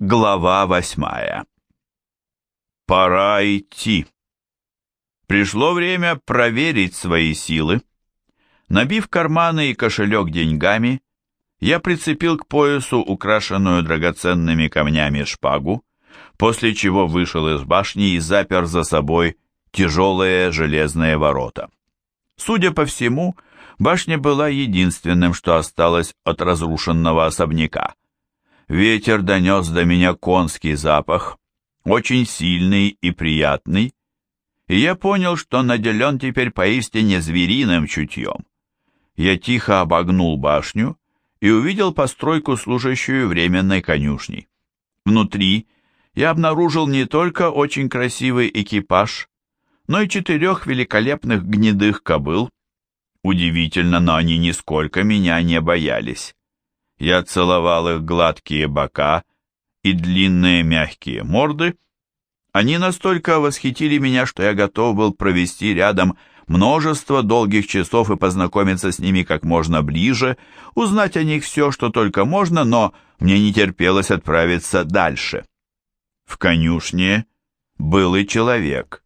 Глава восьмая Пора идти. Пришло время проверить свои силы. Набив карманы и кошелек деньгами, я прицепил к поясу украшенную драгоценными камнями шпагу, после чего вышел из башни и запер за собой тяжелые железные ворота. Судя по всему, башня была единственным, что осталось от разрушенного особняка. Ветер донес до меня конский запах, очень сильный и приятный, и я понял, что наделен теперь поистине звериным чутьем. Я тихо обогнул башню и увидел постройку, служащую временной конюшней. Внутри я обнаружил не только очень красивый экипаж, но и четырех великолепных гнедых кобыл. Удивительно, но они нисколько меня не боялись. Я целовал их гладкие бока и длинные мягкие морды. Они настолько восхитили меня, что я готов был провести рядом множество долгих часов и познакомиться с ними как можно ближе, узнать о них все, что только можно, но мне не терпелось отправиться дальше. В конюшне был и человек.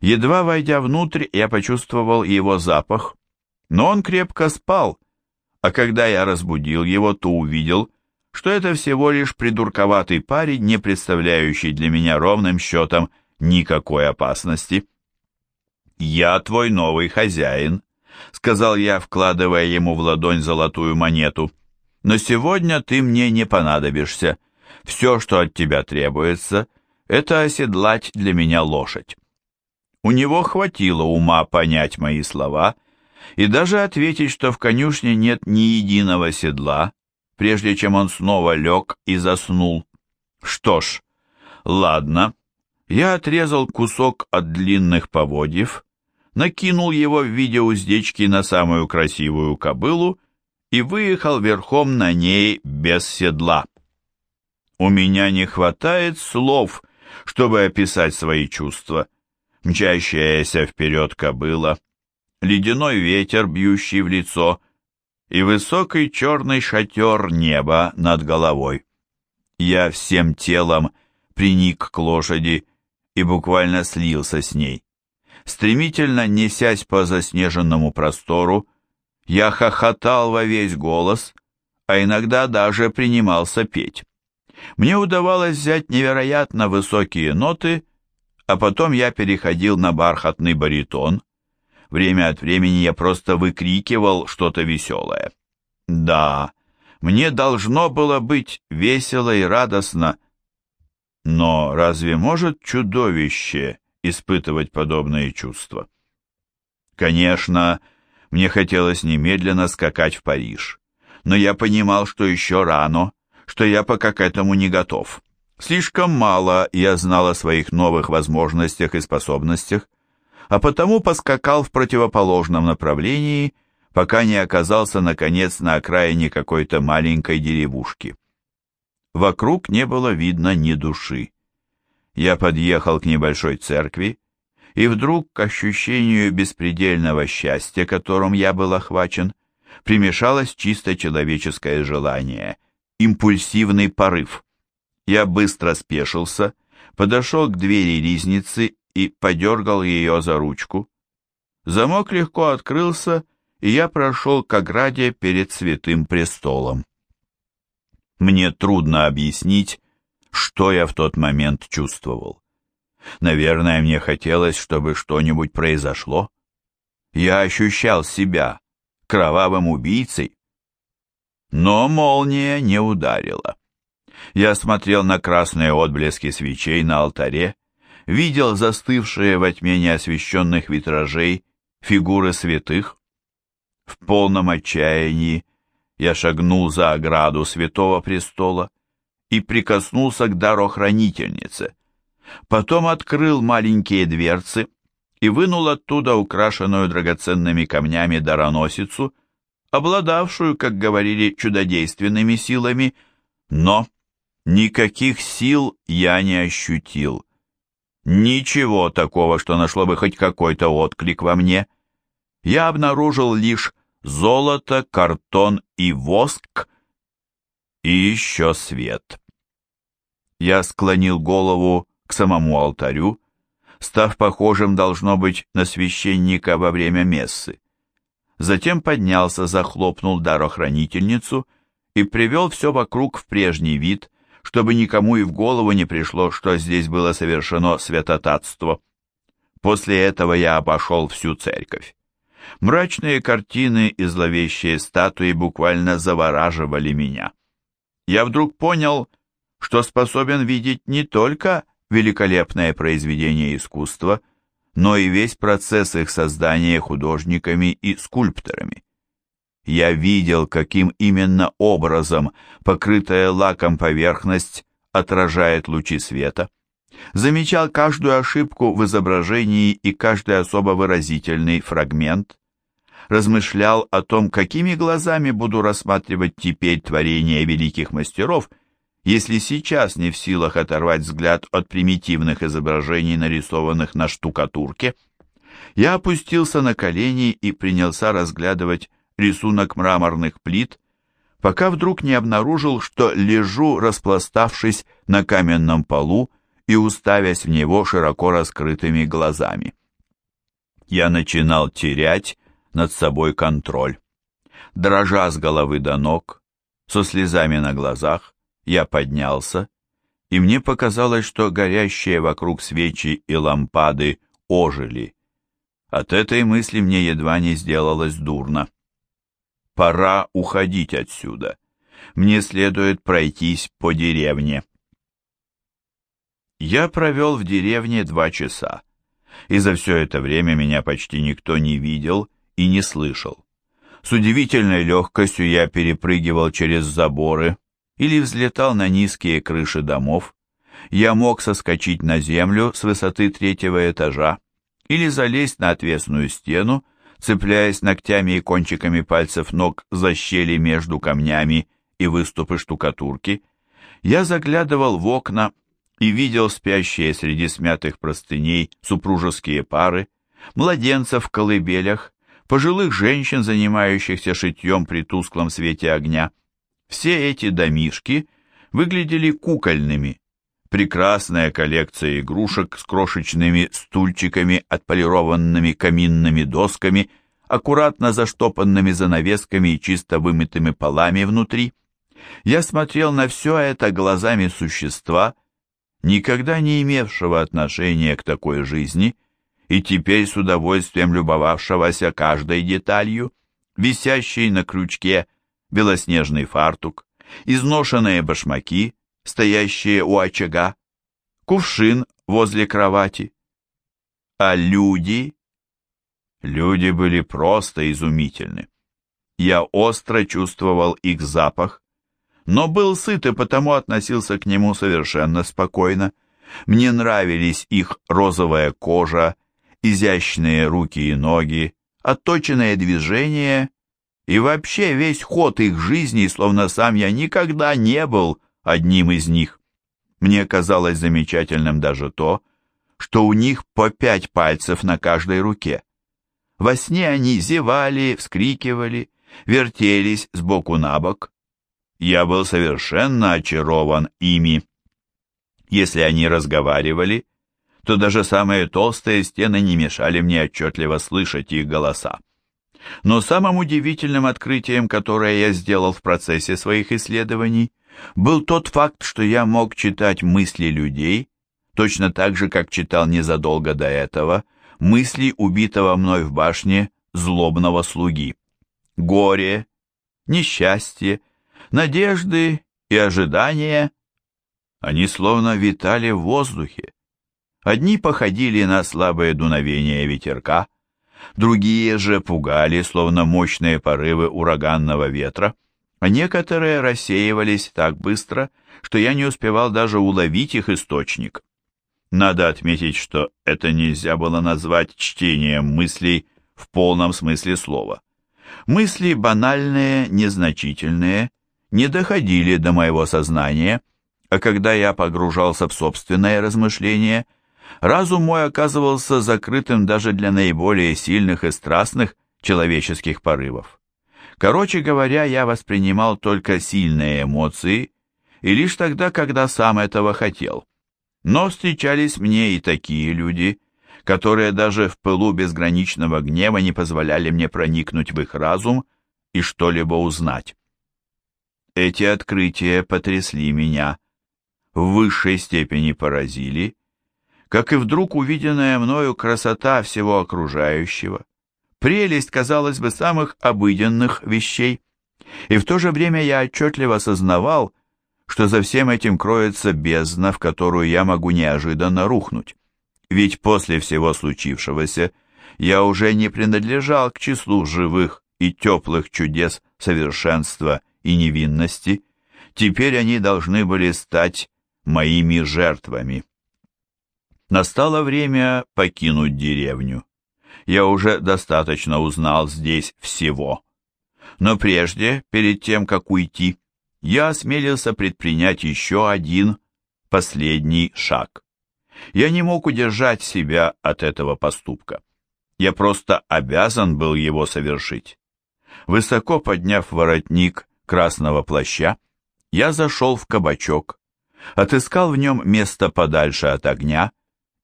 Едва войдя внутрь, я почувствовал его запах, но он крепко спал, а когда я разбудил его, то увидел, что это всего лишь придурковатый парень, не представляющий для меня ровным счетом никакой опасности. «Я твой новый хозяин», — сказал я, вкладывая ему в ладонь золотую монету. «Но сегодня ты мне не понадобишься. Все, что от тебя требуется, это оседлать для меня лошадь». У него хватило ума понять мои слова и даже ответить, что в конюшне нет ни единого седла, прежде чем он снова лег и заснул. Что ж, ладно, я отрезал кусок от длинных поводьев, накинул его в виде уздечки на самую красивую кобылу и выехал верхом на ней без седла. У меня не хватает слов, чтобы описать свои чувства. Мчащаяся вперед кобыла, ледяной ветер, бьющий в лицо, и высокий черный шатер неба над головой. Я всем телом приник к лошади и буквально слился с ней. Стремительно несясь по заснеженному простору, я хохотал во весь голос, а иногда даже принимался петь. Мне удавалось взять невероятно высокие ноты, а потом я переходил на бархатный баритон, Время от времени я просто выкрикивал что-то веселое. Да, мне должно было быть весело и радостно. Но разве может чудовище испытывать подобные чувства? Конечно, мне хотелось немедленно скакать в Париж. Но я понимал, что еще рано, что я пока к этому не готов. Слишком мало я знал о своих новых возможностях и способностях, а потому поскакал в противоположном направлении, пока не оказался, наконец, на окраине какой-то маленькой деревушки. Вокруг не было видно ни души. Я подъехал к небольшой церкви, и вдруг к ощущению беспредельного счастья, которым я был охвачен, примешалось чисто человеческое желание, импульсивный порыв. Я быстро спешился, подошел к двери ризницы и подергал ее за ручку. Замок легко открылся, и я прошел к ограде перед святым престолом. Мне трудно объяснить, что я в тот момент чувствовал. Наверное, мне хотелось, чтобы что-нибудь произошло. Я ощущал себя кровавым убийцей. Но молния не ударила. Я смотрел на красные отблески свечей на алтаре видел застывшие во тьме неосвещенных витражей фигуры святых. В полном отчаянии я шагнул за ограду святого престола и прикоснулся к дарохранительнице. Потом открыл маленькие дверцы и вынул оттуда украшенную драгоценными камнями дароносицу, обладавшую, как говорили, чудодейственными силами, но никаких сил я не ощутил. Ничего такого, что нашло бы хоть какой-то отклик во мне. Я обнаружил лишь золото, картон и воск, и еще свет. Я склонил голову к самому алтарю, став похожим, должно быть, на священника во время мессы. Затем поднялся, захлопнул дарохранительницу и привел все вокруг в прежний вид, чтобы никому и в голову не пришло, что здесь было совершено святотатство. После этого я обошел всю церковь. Мрачные картины и зловещие статуи буквально завораживали меня. Я вдруг понял, что способен видеть не только великолепное произведение искусства, но и весь процесс их создания художниками и скульпторами. Я видел, каким именно образом покрытая лаком поверхность отражает лучи света, замечал каждую ошибку в изображении и каждый особо выразительный фрагмент, размышлял о том, какими глазами буду рассматривать теперь творения великих мастеров, если сейчас не в силах оторвать взгляд от примитивных изображений, нарисованных на штукатурке. Я опустился на колени и принялся разглядывать рисунок мраморных плит, пока вдруг не обнаружил, что лежу, распластавшись на каменном полу и уставясь в него широко раскрытыми глазами. Я начинал терять над собой контроль. Дрожа с головы до ног, со слезами на глазах, я поднялся, и мне показалось, что горящие вокруг свечи и лампады ожили. От этой мысли мне едва не сделалось дурно. Пора уходить отсюда. Мне следует пройтись по деревне. Я провел в деревне два часа, и за все это время меня почти никто не видел и не слышал. С удивительной легкостью я перепрыгивал через заборы или взлетал на низкие крыши домов. Я мог соскочить на землю с высоты третьего этажа или залезть на отвесную стену, цепляясь ногтями и кончиками пальцев ног за щели между камнями и выступы штукатурки, я заглядывал в окна и видел спящие среди смятых простыней супружеские пары, младенцев в колыбелях, пожилых женщин, занимающихся шитьем при тусклом свете огня. Все эти домишки выглядели кукольными, прекрасная коллекция игрушек с крошечными стульчиками, отполированными каминными досками, аккуратно заштопанными занавесками и чисто вымытыми полами внутри. Я смотрел на все это глазами существа, никогда не имевшего отношения к такой жизни, и теперь с удовольствием любовавшегося каждой деталью, висящей на крючке белоснежный фартук, изношенные башмаки, стоящие у очага, кувшин возле кровати. А люди... Люди были просто изумительны. Я остро чувствовал их запах, но был сыт и потому относился к нему совершенно спокойно. Мне нравились их розовая кожа, изящные руки и ноги, отточенные движения и вообще весь ход их жизни, словно сам я никогда не был одним из них. Мне казалось замечательным даже то, что у них по пять пальцев на каждой руке. Во сне они зевали, вскрикивали, вертелись с боку на бок. Я был совершенно очарован ими. Если они разговаривали, то даже самые толстые стены не мешали мне отчетливо слышать их голоса. Но самым удивительным открытием, которое я сделал в процессе своих исследований, был тот факт, что я мог читать мысли людей, точно так же, как читал незадолго до этого мысли убитого мной в башне злобного слуги. Горе, несчастье, надежды и ожидания, они словно витали в воздухе. Одни походили на слабое дуновение ветерка, другие же пугали, словно мощные порывы ураганного ветра, а некоторые рассеивались так быстро, что я не успевал даже уловить их источник. Надо отметить, что это нельзя было назвать чтением мыслей в полном смысле слова. Мысли банальные, незначительные, не доходили до моего сознания, а когда я погружался в собственное размышление, разум мой оказывался закрытым даже для наиболее сильных и страстных человеческих порывов. Короче говоря, я воспринимал только сильные эмоции, и лишь тогда, когда сам этого хотел. Но встречались мне и такие люди, которые даже в пылу безграничного гнева не позволяли мне проникнуть в их разум и что-либо узнать. Эти открытия потрясли меня, в высшей степени поразили, как и вдруг увиденная мною красота всего окружающего, прелесть, казалось бы, самых обыденных вещей. И в то же время я отчетливо осознавал, что за всем этим кроется бездна, в которую я могу неожиданно рухнуть. Ведь после всего случившегося я уже не принадлежал к числу живых и теплых чудес совершенства и невинности. Теперь они должны были стать моими жертвами. Настало время покинуть деревню. Я уже достаточно узнал здесь всего. Но прежде, перед тем, как уйти, я осмелился предпринять еще один, последний шаг. Я не мог удержать себя от этого поступка. Я просто обязан был его совершить. Высоко подняв воротник красного плаща, я зашел в кабачок, отыскал в нем место подальше от огня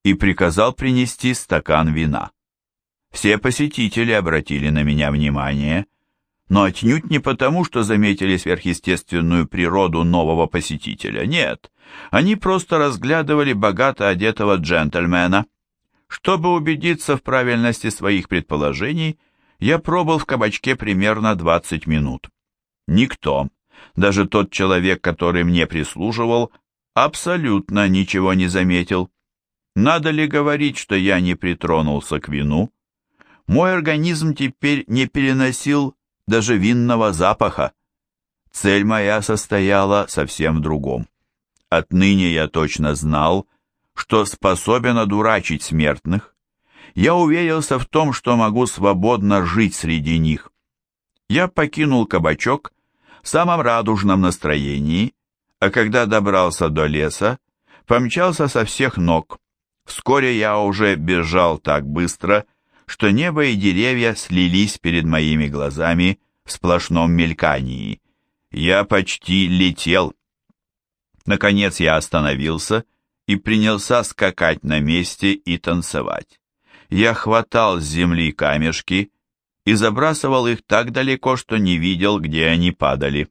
и приказал принести стакан вина. Все посетители обратили на меня внимание, но отнюдь не потому, что заметили сверхъестественную природу нового посетителя. Нет, они просто разглядывали богато одетого джентльмена. Чтобы убедиться в правильности своих предположений, я пробыл в кабачке примерно 20 минут. Никто, даже тот человек, который мне прислуживал, абсолютно ничего не заметил. Надо ли говорить, что я не притронулся к вину? Мой организм теперь не переносил даже винного запаха. Цель моя состояла совсем в другом. Отныне я точно знал, что способен одурачить смертных. Я уверился в том, что могу свободно жить среди них. Я покинул кабачок в самом радужном настроении, а когда добрался до леса, помчался со всех ног. Вскоре я уже бежал так быстро, что небо и деревья слились перед моими глазами в сплошном мелькании. Я почти летел. Наконец я остановился и принялся скакать на месте и танцевать. Я хватал с земли камешки и забрасывал их так далеко, что не видел, где они падали.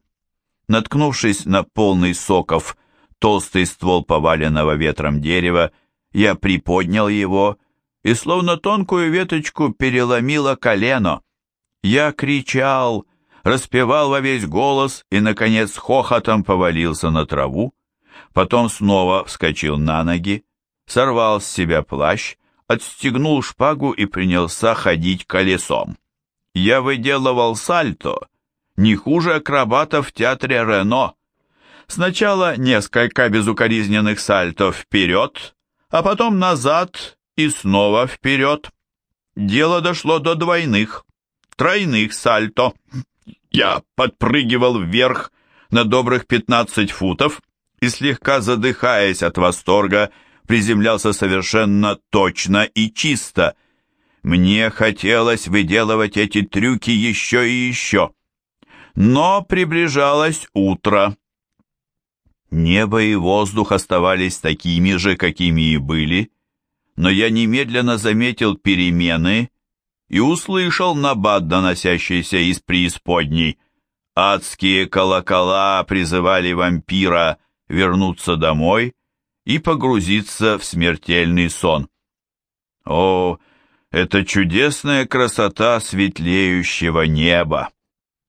Наткнувшись на полный соков толстый ствол поваленного ветром дерева, я приподнял его и словно тонкую веточку переломило колено. Я кричал, распевал во весь голос и, наконец, хохотом повалился на траву. Потом снова вскочил на ноги, сорвал с себя плащ, отстегнул шпагу и принялся ходить колесом. Я выделывал сальто, не хуже акробатов в театре Рено. Сначала несколько безукоризненных сальто вперед, а потом назад и снова вперед. Дело дошло до двойных, тройных сальто. Я подпрыгивал вверх на добрых пятнадцать футов и, слегка задыхаясь от восторга, приземлялся совершенно точно и чисто. Мне хотелось выделывать эти трюки еще и еще. Но приближалось утро. Небо и воздух оставались такими же, какими и были, но я немедленно заметил перемены и услышал набат, доносящийся из преисподней. Адские колокола призывали вампира вернуться домой и погрузиться в смертельный сон. О, это чудесная красота светлеющего неба!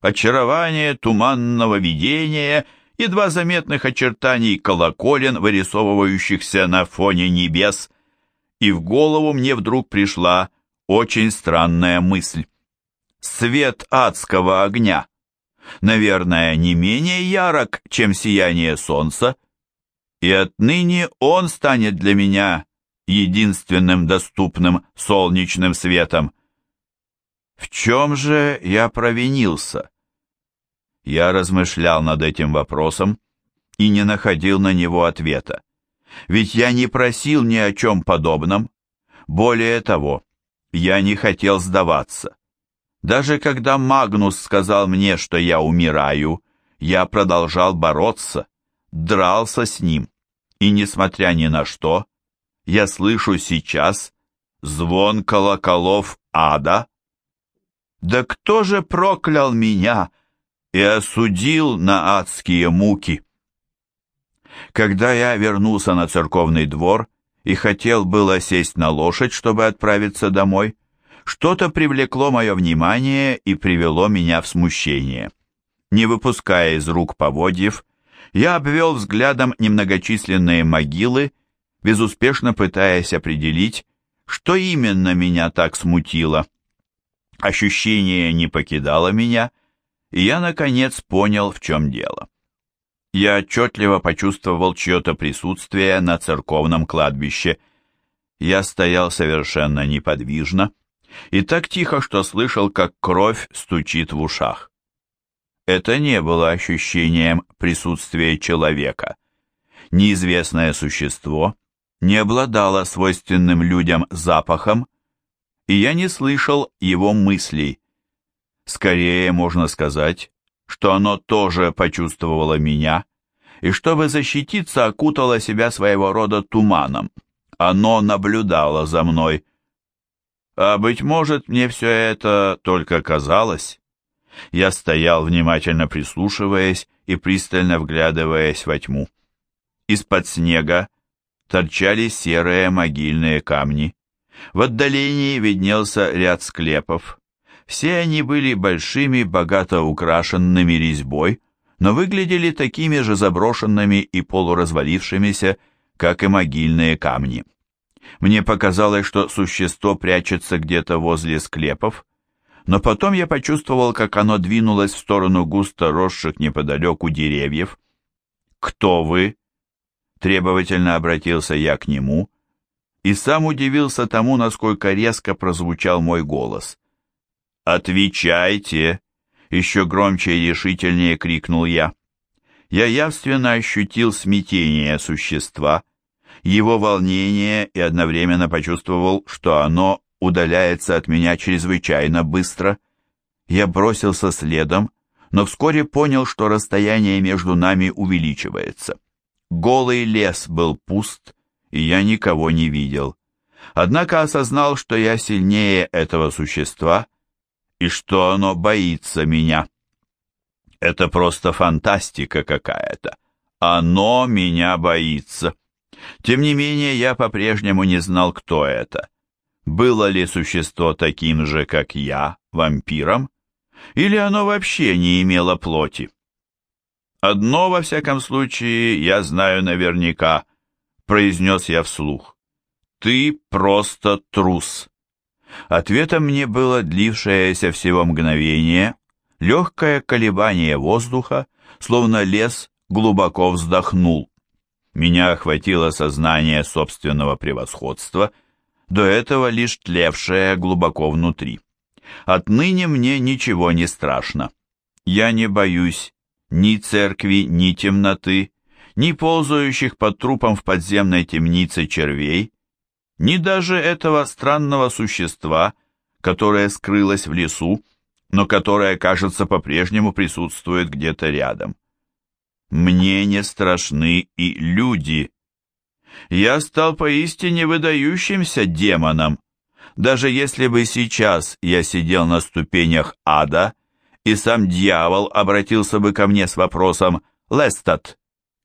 Очарование туманного видения, едва заметных очертаний колоколен, вырисовывающихся на фоне небес — и в голову мне вдруг пришла очень странная мысль. Свет адского огня, наверное, не менее ярок, чем сияние солнца, и отныне он станет для меня единственным доступным солнечным светом. В чем же я провинился? Я размышлял над этим вопросом и не находил на него ответа. Ведь я не просил ни о чем подобном. Более того, я не хотел сдаваться. Даже когда Магнус сказал мне, что я умираю, я продолжал бороться. дрался с ним, и, несмотря ни на что, я слышу сейчас звон колоколов ада. Да кто же проклял меня и осудил на адские муки? Когда я вернулся на церковный двор и хотел было сесть на лошадь, чтобы отправиться домой, что-то привлекло мое внимание и привело меня в смущение. Не выпуская из рук поводьев, я обвел взглядом немногочисленные могилы, безуспешно пытаясь определить, что именно меня так смутило. Ощущение не покидало меня, и я, наконец, понял, в чем дело. Я отчетливо почувствовал чье-то присутствие на церковном кладбище. Я стоял совершенно неподвижно и так тихо, что слышал, как кровь стучит в ушах. Это не было ощущением присутствия человека. Неизвестное существо не обладало свойственным людям запахом, и я не слышал его мыслей. Скорее можно сказать, что оно тоже почувствовало меня, и чтобы защититься, окутало себя своего рода туманом. Оно наблюдало за мной. А, быть может, мне все это только казалось. Я стоял, внимательно прислушиваясь и пристально вглядываясь во тьму. Из-под снега торчали серые могильные камни. В отдалении виднелся ряд склепов. Все они были большими, богато украшенными резьбой, но выглядели такими же заброшенными и полуразвалившимися, как и могильные камни. Мне показалось, что существо прячется где-то возле склепов, но потом я почувствовал, как оно двинулось в сторону густо росших неподалеку деревьев. «Кто вы?» Требовательно обратился я к нему и сам удивился тому, насколько резко прозвучал мой голос. «Отвечайте!» — еще громче и решительнее крикнул я. Я явственно ощутил смятение существа, его волнение и одновременно почувствовал, что оно удаляется от меня чрезвычайно быстро. Я бросился следом, но вскоре понял, что расстояние между нами увеличивается. Голый лес был пуст, и я никого не видел. Однако осознал, что я сильнее этого существа и что оно боится меня. Это просто фантастика какая-то. Оно меня боится. Тем не менее, я по-прежнему не знал, кто это. Было ли существо таким же, как я, вампиром? Или оно вообще не имело плоти? Одно, во всяком случае, я знаю наверняка, произнес я вслух. Ты просто трус. Ответом мне было длившееся всего мгновение, легкое колебание воздуха, словно лес глубоко вздохнул. Меня охватило сознание собственного превосходства, до этого лишь тлевшее глубоко внутри. Отныне мне ничего не страшно. Я не боюсь ни церкви, ни темноты, ни ползающих под трупом в подземной темнице червей, ни даже этого странного существа, которое скрылось в лесу, но которое, кажется, по-прежнему присутствует где-то рядом. Мне не страшны и люди. Я стал поистине выдающимся демоном. Даже если бы сейчас я сидел на ступенях ада, и сам дьявол обратился бы ко мне с вопросом «Лестат,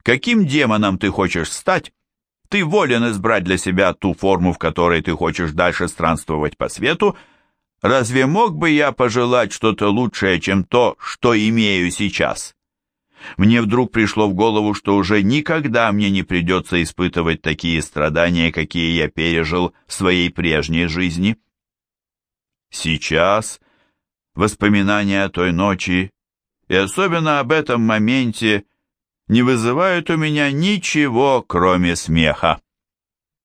каким демоном ты хочешь стать?» Ты волен избрать для себя ту форму, в которой ты хочешь дальше странствовать по свету. Разве мог бы я пожелать что-то лучшее, чем то, что имею сейчас? Мне вдруг пришло в голову, что уже никогда мне не придется испытывать такие страдания, какие я пережил в своей прежней жизни. Сейчас воспоминания о той ночи, и особенно об этом моменте, не вызывают у меня ничего, кроме смеха.